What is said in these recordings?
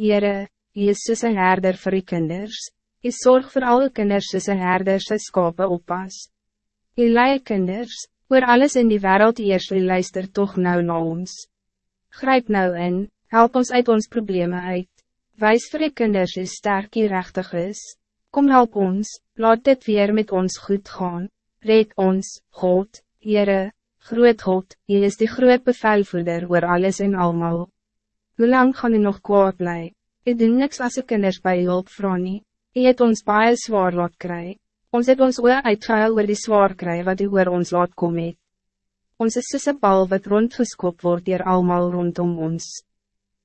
Heere, jy is soos een herder vir die kinders, jy zorg voor alle kinders soos een herder sy skape oppas. Jy leie kinders, oor alles in die wereld eers jy luister toch nou na ons. Grijp nou in, help ons uit ons problemen uit. Wijs vir die kinders is sterk die rechtig is. Kom help ons, laat dit weer met ons goed gaan. Red ons, God, Heere, groot God, jy is die groot bevelvoerder oor alles en almal. Hoe lang gaan u nog kwaad bly? U doen niks als de kinders bij hulp vrouw nie. U het ons baie zwaar laat kry. Ons het ons oor uitgehuil oor die zwaar kry wat u oor ons laat kom het. Ons is soos bal wat rondgeskop wordt hier almal rondom ons.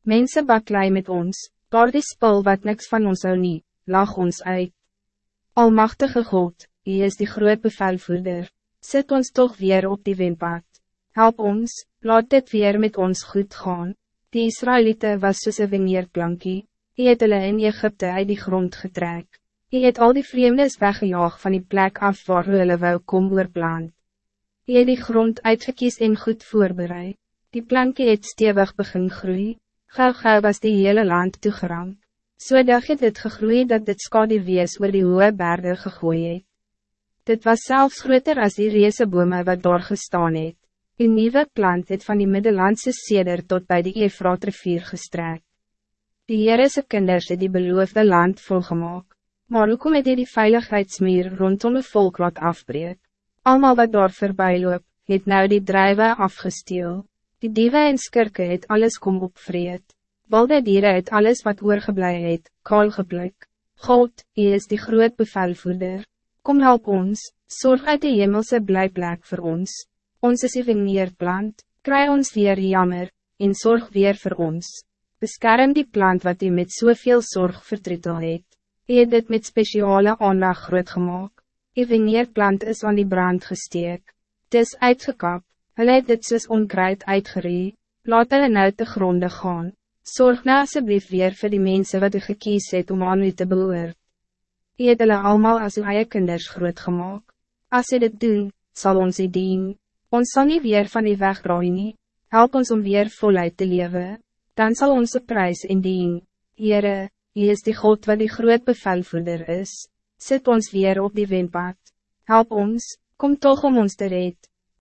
Mensen baklei met ons, daar die spul wat niks van ons zou nie, lag ons uit. Almachtige God, U is die groot bevelvoerder, zet ons toch weer op die windpad. Help ons, laat dit weer met ons goed gaan. Die Israëlieten was soos een vineerplankie, hy het hulle in Egypte uit die grond getrek. Hy het al die vreemdes weggejaag van die plek af waar hulle wou kom oorplant. Hy het die grond uitgekies en goed voorbereid. Die plankie het stevig begin groei, gauw gauw was die hele land toegeramd. So dag het het gegroeid dat dit skade wees oor die hoge berge gegooi het. Dit was zelfs groter als die reese bome wat daar gestaan het. Een nieuwe plant het van die Middellandse seder tot bij die Efraat rivier gestrek. Die Heerese kinders het die beloofde land volgemaak. Maar hoekom het hy die veiligheidsmuur rondom die volk wat afbreek? Almal wat daar voorbij loop, het nou die drijven afgesteel. Die diewe en skirke het alles kom opvreed. Walde dieren het alles wat oorgeblij het, kaal geblik. God, hy is die groot bevelvoerder. Kom help ons, zorg uit die hemelse blijplek voor ons. Ons is even meer plant, kry ons weer jammer, en zorg weer voor ons. Beskerm die plant wat u met soveel zorg vertretel het. U het dit met speciale aandag groot gemaakt. Meer plant is aan die brand gesteek. Het is uitgekap, hulle het dit soos onkruid uitgeree, laat hulle nou te gronde gaan. Zorg nou asseblief weer voor die mensen wat u gekies het om aan u te behoort. U het hulle allemaal as uw eie kinders groot gemaakt. As u dit doen, zal ons u dien. Ons zal niet weer van die weg draai nie, help ons om weer voluit te leven, dan zal onze prijs indien. Heere, Hy is die God wat die groot bevelvoerder is, zet ons weer op die windpad, help ons, kom toch om ons te red.